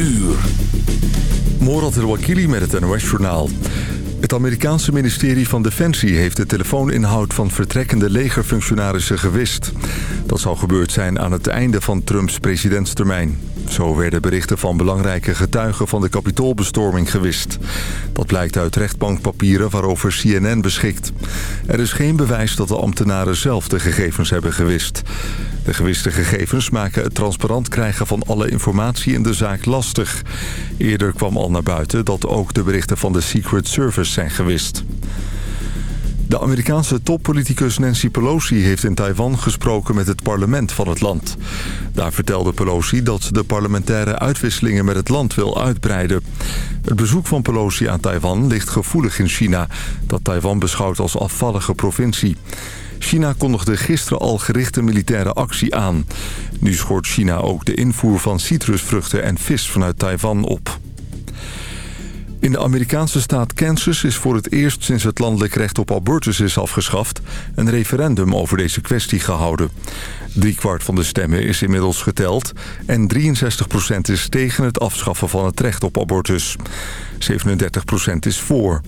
uur. Morat El-Wakili met het NOS-journaal. Het Amerikaanse ministerie van Defensie heeft de telefooninhoud van vertrekkende legerfunctionarissen gewist. Dat zou gebeurd zijn aan het einde van Trumps presidentstermijn. Zo werden berichten van belangrijke getuigen van de kapitoolbestorming gewist. Dat blijkt uit rechtbankpapieren waarover CNN beschikt. Er is geen bewijs dat de ambtenaren zelf de gegevens hebben gewist. De gewiste gegevens maken het transparant krijgen van alle informatie in de zaak lastig. Eerder kwam al naar buiten dat ook de berichten van de Secret Service zijn gewist. De Amerikaanse toppoliticus Nancy Pelosi heeft in Taiwan gesproken met het parlement van het land. Daar vertelde Pelosi dat ze de parlementaire uitwisselingen met het land wil uitbreiden. Het bezoek van Pelosi aan Taiwan ligt gevoelig in China, dat Taiwan beschouwt als afvallige provincie. China kondigde gisteren al gerichte militaire actie aan. Nu schort China ook de invoer van citrusvruchten en vis vanuit Taiwan op. In de Amerikaanse staat Kansas is voor het eerst sinds het landelijk recht op abortus is afgeschaft... een referendum over deze kwestie gehouden. kwart van de stemmen is inmiddels geteld... en 63% is tegen het afschaffen van het recht op abortus. 37% is voor.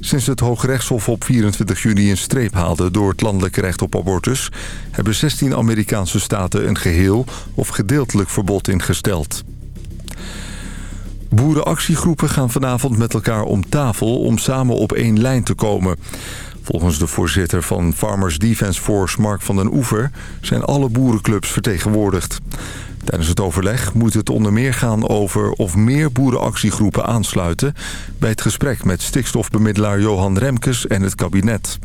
Sinds het Hoogrechtshof op 24 juni een streep haalde door het landelijk recht op abortus... hebben 16 Amerikaanse staten een geheel of gedeeltelijk verbod ingesteld. Boerenactiegroepen gaan vanavond met elkaar om tafel om samen op één lijn te komen. Volgens de voorzitter van Farmers Defence Force, Mark van den Oever... zijn alle boerenclubs vertegenwoordigd. Tijdens het overleg moet het onder meer gaan over of meer boerenactiegroepen aansluiten... bij het gesprek met stikstofbemiddelaar Johan Remkes en het kabinet.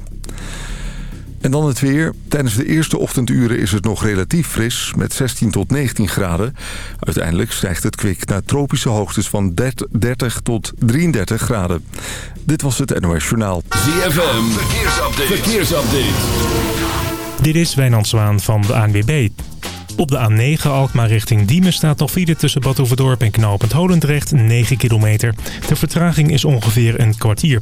En dan het weer. Tijdens de eerste ochtenduren is het nog relatief fris met 16 tot 19 graden. Uiteindelijk stijgt het kwik naar tropische hoogtes van 30 tot 33 graden. Dit was het NOS Journaal. ZFM, verkeersupdate. verkeersupdate. Dit is Wijnand Zwaan van de ANWB. Op de A9 Alkmaar richting Diemen staat nog file tussen Bad Overdorp en Knopend Holendrecht 9 kilometer. De vertraging is ongeveer een kwartier.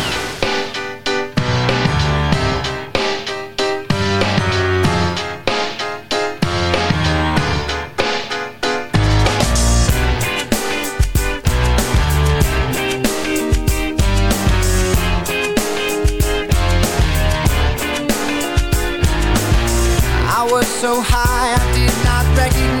So high. I did not recognize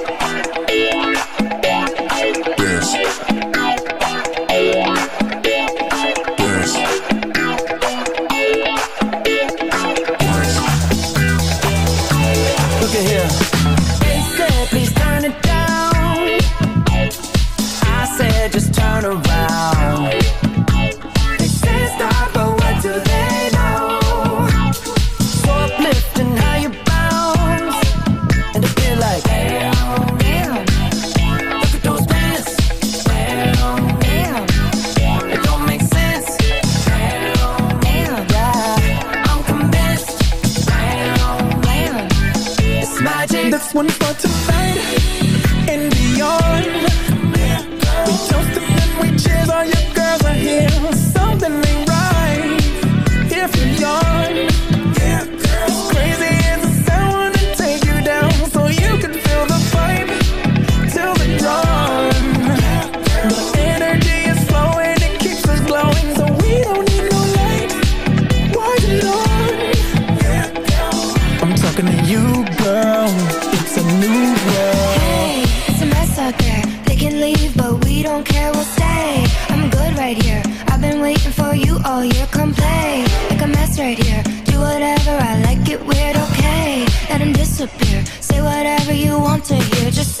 disappear. Say whatever you want to hear, just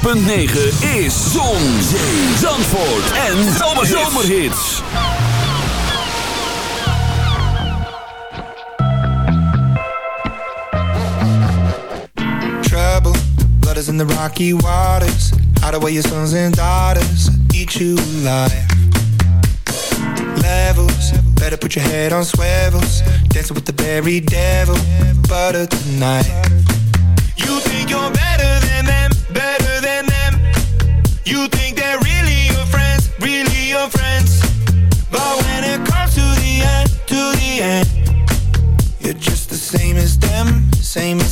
106.9 is Zon, Zee, Zandvoort en Zomerhits. Trouble, blood is in the rocky waters. Hide away your sons and daughters, eat you alive. Levels, better put your head on swivels. Dancing with the very devil, butter tonight. You think you're better than them, better than them. You think they're really your friends, really your friends. But when it comes to the end, to the end, you're just the same as them, same as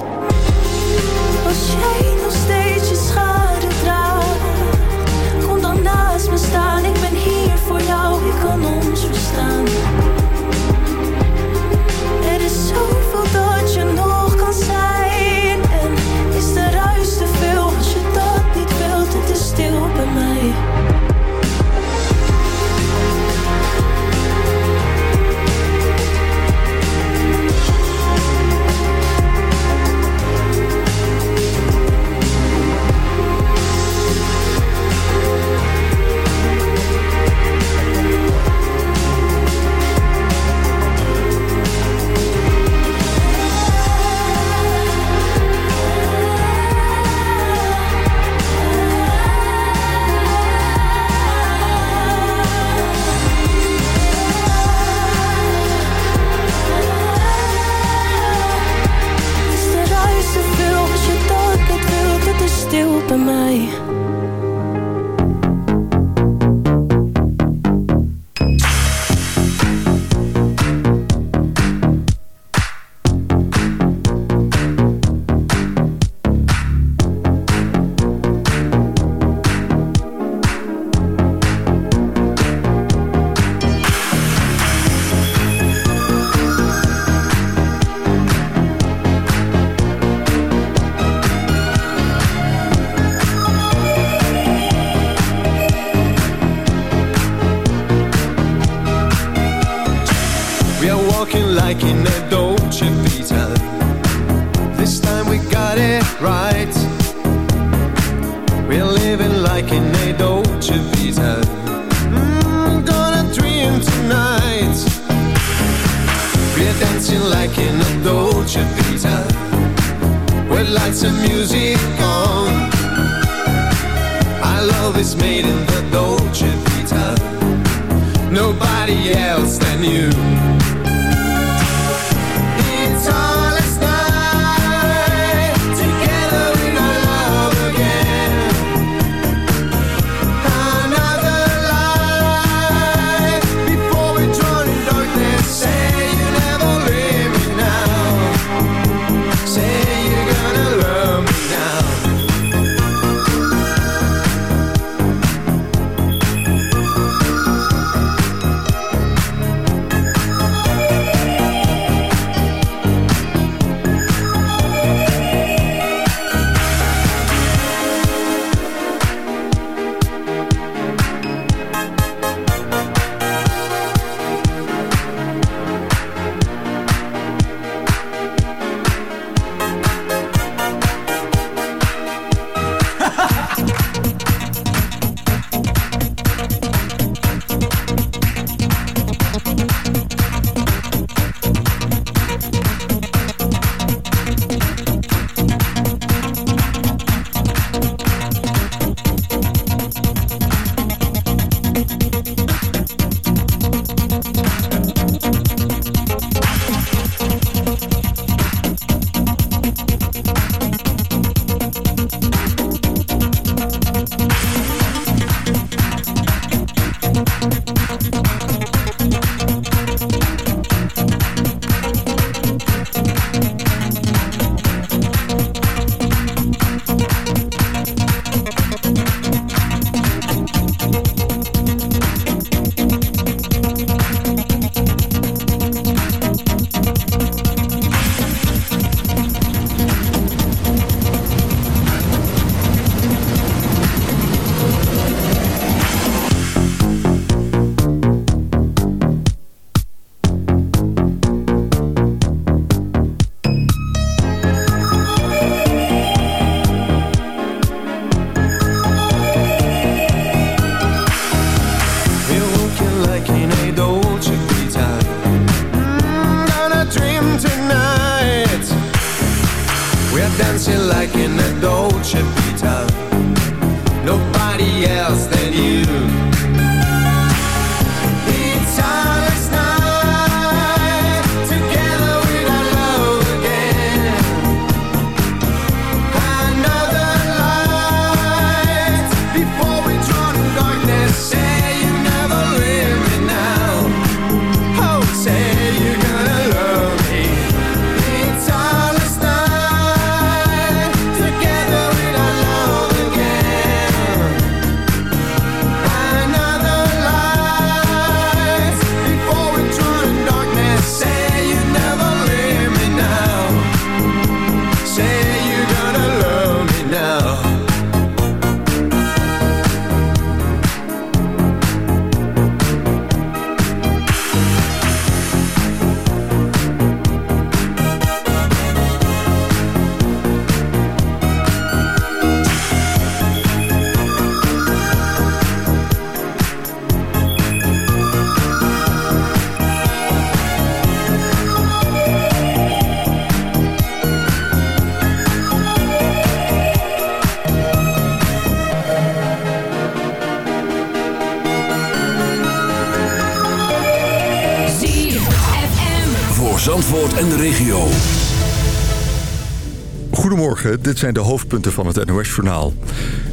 Goedemorgen, dit zijn de hoofdpunten van het NOS-journaal.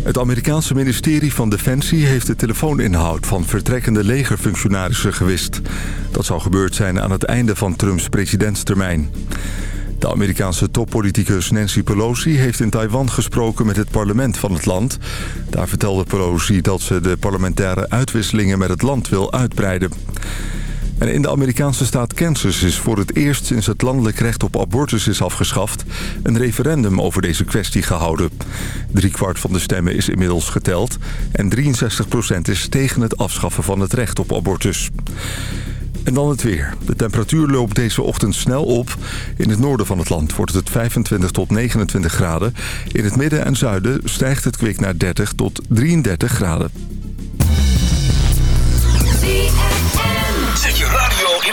Het Amerikaanse ministerie van Defensie heeft de telefooninhoud van vertrekkende legerfunctionarissen gewist. Dat zou gebeurd zijn aan het einde van Trumps presidentstermijn. De Amerikaanse toppoliticus Nancy Pelosi heeft in Taiwan gesproken met het parlement van het land. Daar vertelde Pelosi dat ze de parlementaire uitwisselingen met het land wil uitbreiden. En in de Amerikaanse staat Kansas is voor het eerst sinds het landelijk recht op abortus is afgeschaft... een referendum over deze kwestie gehouden. Driekwart van de stemmen is inmiddels geteld en 63% is tegen het afschaffen van het recht op abortus. En dan het weer. De temperatuur loopt deze ochtend snel op. In het noorden van het land wordt het 25 tot 29 graden. In het midden en zuiden stijgt het kwik naar 30 tot 33 graden.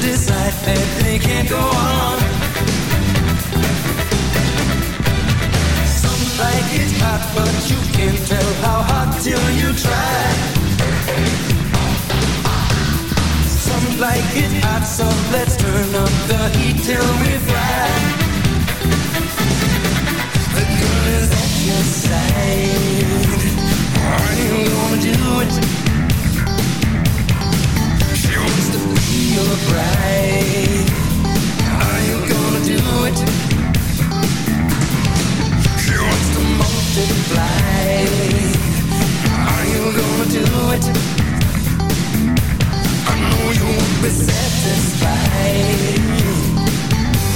decide that they can't go on. Some like it hot, but you can't tell how hot till you try. Some like it hot, so let's turn up the heat till we fry. The girl is at your side. You gonna do it? To be your bride. Are you gonna do it? She wants to multiply. Are you gonna do it? I know you won't be satisfied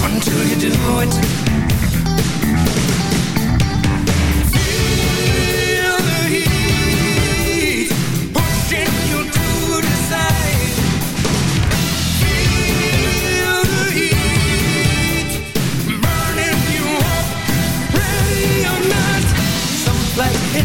until you do it.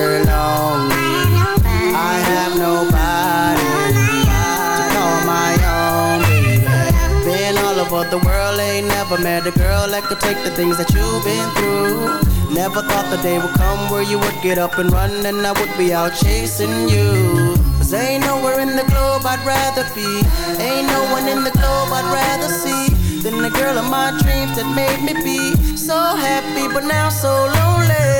Lonely. I have nobody to call my own baby. Been all over the world, ain't never met a girl that could take the things that you've been through. Never thought the day would come where you would get up and run and I would be out chasing you. Cause ain't nowhere in the globe I'd rather be. Ain't no one in the globe I'd rather see than the girl of my dreams that made me be so happy, but now so lonely.